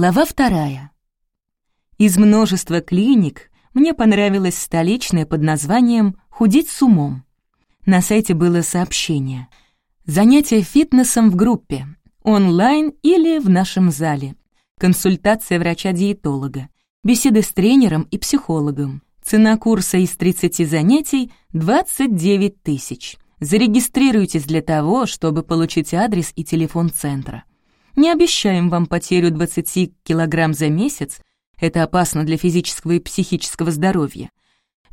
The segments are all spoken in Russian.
Глава вторая. Из множества клиник мне понравилась столичная под названием «Худеть с умом». На сайте было сообщение. Занятия фитнесом в группе, онлайн или в нашем зале. Консультация врача-диетолога, беседы с тренером и психологом. Цена курса из 30 занятий — 29 тысяч. Зарегистрируйтесь для того, чтобы получить адрес и телефон центра. Не обещаем вам потерю 20 килограмм за месяц, это опасно для физического и психического здоровья.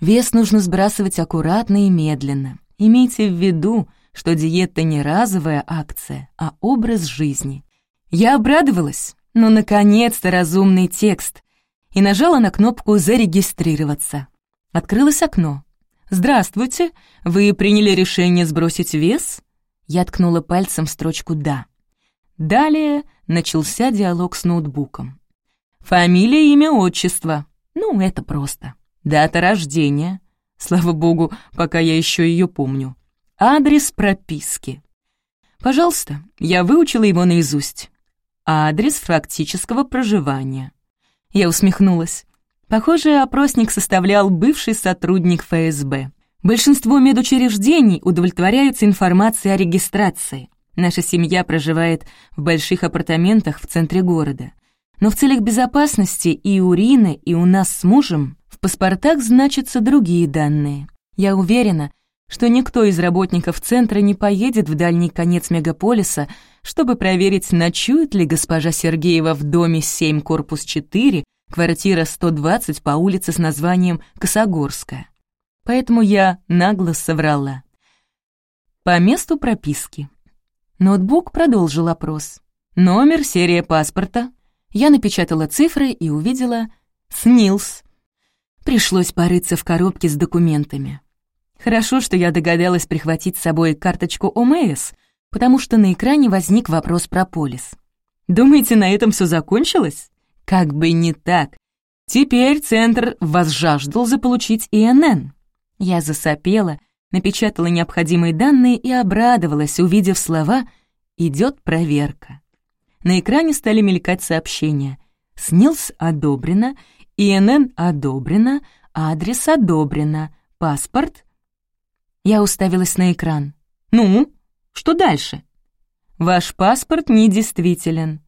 Вес нужно сбрасывать аккуратно и медленно. Имейте в виду, что диета не разовая акция, а образ жизни. Я обрадовалась, но наконец-то разумный текст, и нажала на кнопку «Зарегистрироваться». Открылось окно. «Здравствуйте, вы приняли решение сбросить вес?» Я ткнула пальцем строчку «Да». Далее начался диалог с ноутбуком. Фамилия, имя, отчество. Ну, это просто. Дата рождения. Слава богу, пока я еще ее помню. Адрес прописки. Пожалуйста, я выучила его наизусть. Адрес фактического проживания. Я усмехнулась. Похоже, опросник составлял бывший сотрудник ФСБ. Большинство медучреждений удовлетворяются информацией о регистрации. Наша семья проживает в больших апартаментах в центре города. Но в целях безопасности и у Рины, и у нас с мужем в паспортах значатся другие данные. Я уверена, что никто из работников центра не поедет в дальний конец мегаполиса, чтобы проверить, ночует ли госпожа Сергеева в доме 7, корпус 4, квартира 120 по улице с названием Косогорская. Поэтому я нагло соврала. По месту прописки. Ноутбук продолжил опрос. Номер, серия паспорта, я напечатала цифры и увидела «СНИЛС». Пришлось порыться в коробке с документами. Хорошо, что я догадалась прихватить с собой карточку ОМС, потому что на экране возник вопрос про полис. Думаете, на этом все закончилось? Как бы не так. Теперь центр возжаждал заполучить ИНН. Я засопела, напечатала необходимые данные и обрадовалась, увидев слова «Идет проверка». На экране стали мелькать сообщения. СНИЛС одобрено, ИНН одобрено, адрес одобрено, паспорт. Я уставилась на экран. «Ну, что дальше?» «Ваш паспорт недействителен».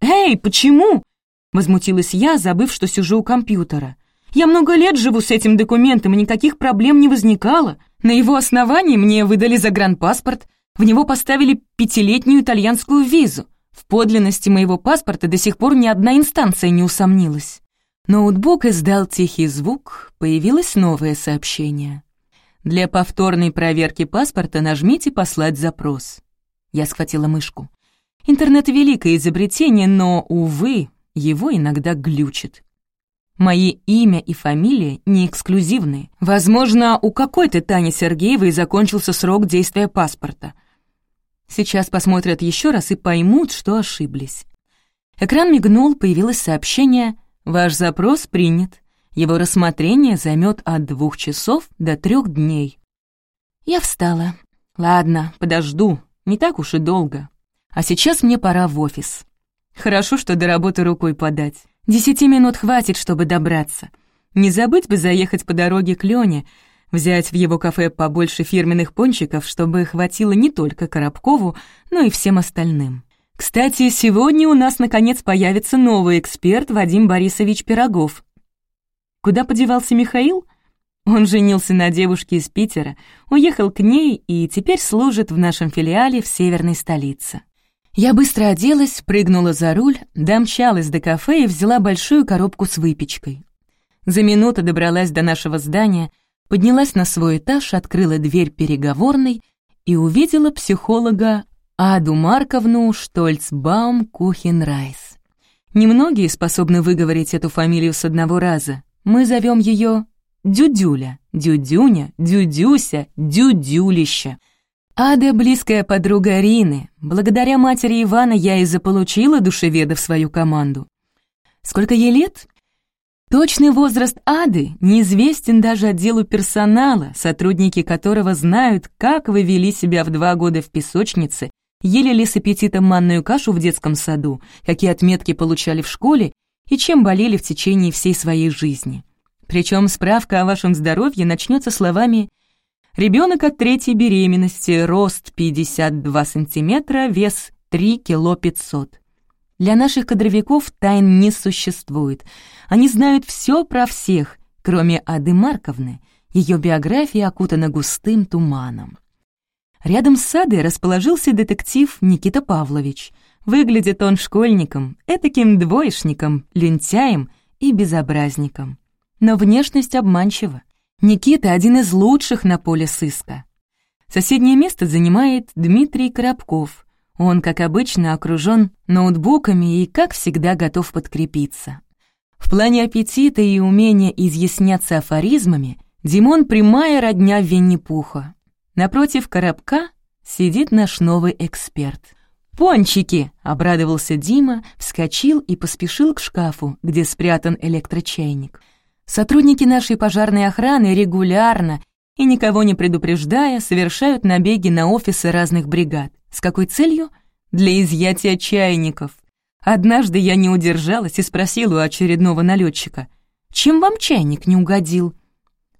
«Эй, почему?» — возмутилась я, забыв, что сижу у компьютера. «Я много лет живу с этим документом, и никаких проблем не возникало. На его основании мне выдали загранпаспорт, в него поставили пятилетнюю итальянскую визу. В подлинности моего паспорта до сих пор ни одна инстанция не усомнилась. Ноутбук издал тихий звук, появилось новое сообщение. Для повторной проверки паспорта нажмите «Послать запрос». Я схватила мышку. Интернет — великое изобретение, но, увы, его иногда глючит. Мои имя и фамилия не эксклюзивные. Возможно, у какой-то Тани Сергеевой закончился срок действия паспорта — Сейчас посмотрят еще раз и поймут, что ошиблись. Экран мигнул, появилось сообщение «Ваш запрос принят. Его рассмотрение займет от двух часов до трех дней». Я встала. «Ладно, подожду, не так уж и долго. А сейчас мне пора в офис. Хорошо, что до работы рукой подать. Десяти минут хватит, чтобы добраться. Не забыть бы заехать по дороге к Лёне, Взять в его кафе побольше фирменных пончиков, чтобы хватило не только Коробкову, но и всем остальным. Кстати, сегодня у нас наконец появится новый эксперт Вадим Борисович Пирогов. Куда подевался Михаил? Он женился на девушке из Питера, уехал к ней и теперь служит в нашем филиале в северной столице. Я быстро оделась, прыгнула за руль, домчалась до кафе и взяла большую коробку с выпечкой. За минуту добралась до нашего здания — поднялась на свой этаж, открыла дверь переговорной и увидела психолога Аду Марковну Штольцбаум Кухенрайс. Немногие способны выговорить эту фамилию с одного раза. Мы зовем ее Дюдюля, Дюдюня, Дюдюся, Дюдюлища. Ада — близкая подруга Рины. Благодаря матери Ивана я и заполучила душеведа в свою команду. Сколько ей лет? Точный возраст Ады неизвестен даже отделу персонала, сотрудники которого знают, как вы вели себя в два года в песочнице ели ли с аппетитом манную кашу в детском саду, какие отметки получали в школе и чем болели в течение всей своей жизни. Причем справка о вашем здоровье начнется словами «Ребенок от третьей беременности, рост 52 сантиметра, вес 3 кило 500». Для наших кадровиков тайн не существует. Они знают все про всех, кроме Ады Марковны. Ее биография окутана густым туманом. Рядом с Садой расположился детектив Никита Павлович. Выглядит он школьником, этаким двоечником, лентяем и безобразником. Но внешность обманчива. Никита — один из лучших на поле сыска. Соседнее место занимает Дмитрий Коробков, он, как обычно, окружен ноутбуками и, как всегда, готов подкрепиться. В плане аппетита и умения изъясняться афоризмами Димон прямая родня Винни-Пуха. Напротив коробка сидит наш новый эксперт. «Пончики!» — обрадовался Дима, вскочил и поспешил к шкафу, где спрятан электрочайник. Сотрудники нашей пожарной охраны регулярно и никого не предупреждая совершают набеги на офисы разных бригад. С какой целью? Для изъятия чайников. Однажды я не удержалась и спросила у очередного налетчика, «Чем вам чайник не угодил?»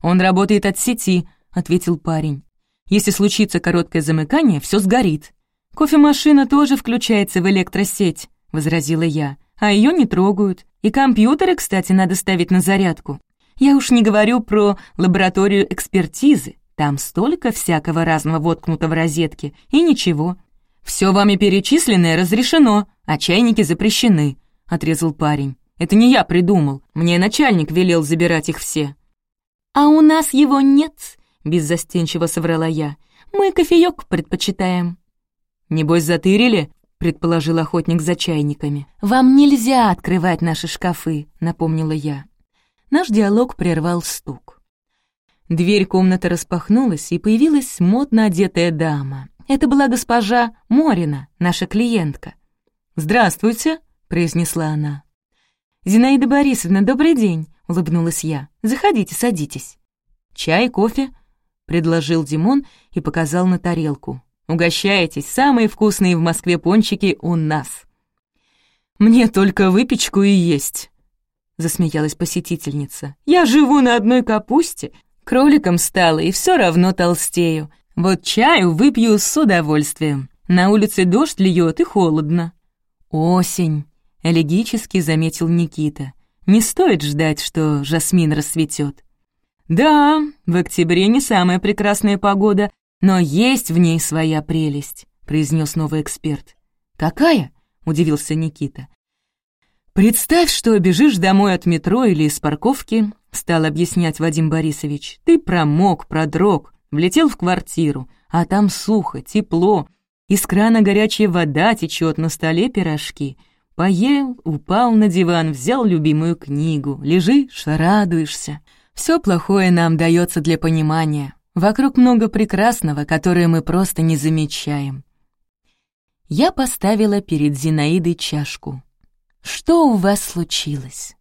«Он работает от сети», — ответил парень. «Если случится короткое замыкание, все сгорит». «Кофемашина тоже включается в электросеть», — возразила я, «а ее не трогают. И компьютеры, кстати, надо ставить на зарядку. Я уж не говорю про лабораторию экспертизы. Там столько всякого разного воткнуто в розетке, и ничего. «Все вами перечисленное разрешено, а чайники запрещены», — отрезал парень. «Это не я придумал, мне начальник велел забирать их все». «А у нас его нет», — беззастенчиво соврала я. «Мы кофеек предпочитаем». «Небось, затырили?» — предположил охотник за чайниками. «Вам нельзя открывать наши шкафы», — напомнила я. Наш диалог прервал стук. Дверь комнаты распахнулась, и появилась модно одетая дама. Это была госпожа Морина, наша клиентка. «Здравствуйте», — произнесла она. «Зинаида Борисовна, добрый день», — улыбнулась я. «Заходите, садитесь». «Чай, кофе?» — предложил Димон и показал на тарелку. «Угощайтесь, самые вкусные в Москве пончики у нас». «Мне только выпечку и есть», — засмеялась посетительница. «Я живу на одной капусте, кроликом стала и все равно толстею. Вот чаю выпью с удовольствием. На улице дождь льет и холодно. Осень, элегически заметил Никита. Не стоит ждать, что жасмин расцветет. Да, в октябре не самая прекрасная погода, но есть в ней своя прелесть, произнес новый эксперт. Какая? удивился Никита. Представь, что бежишь домой от метро или из парковки, стал объяснять Вадим Борисович. Ты промок, продрог, Влетел в квартиру, а там сухо, тепло, из крана горячая вода течет, на столе пирожки. Поел, упал на диван, взял любимую книгу, лежишь, радуешься. Все плохое нам дается для понимания. Вокруг много прекрасного, которое мы просто не замечаем. Я поставила перед Зинаидой чашку. «Что у вас случилось?»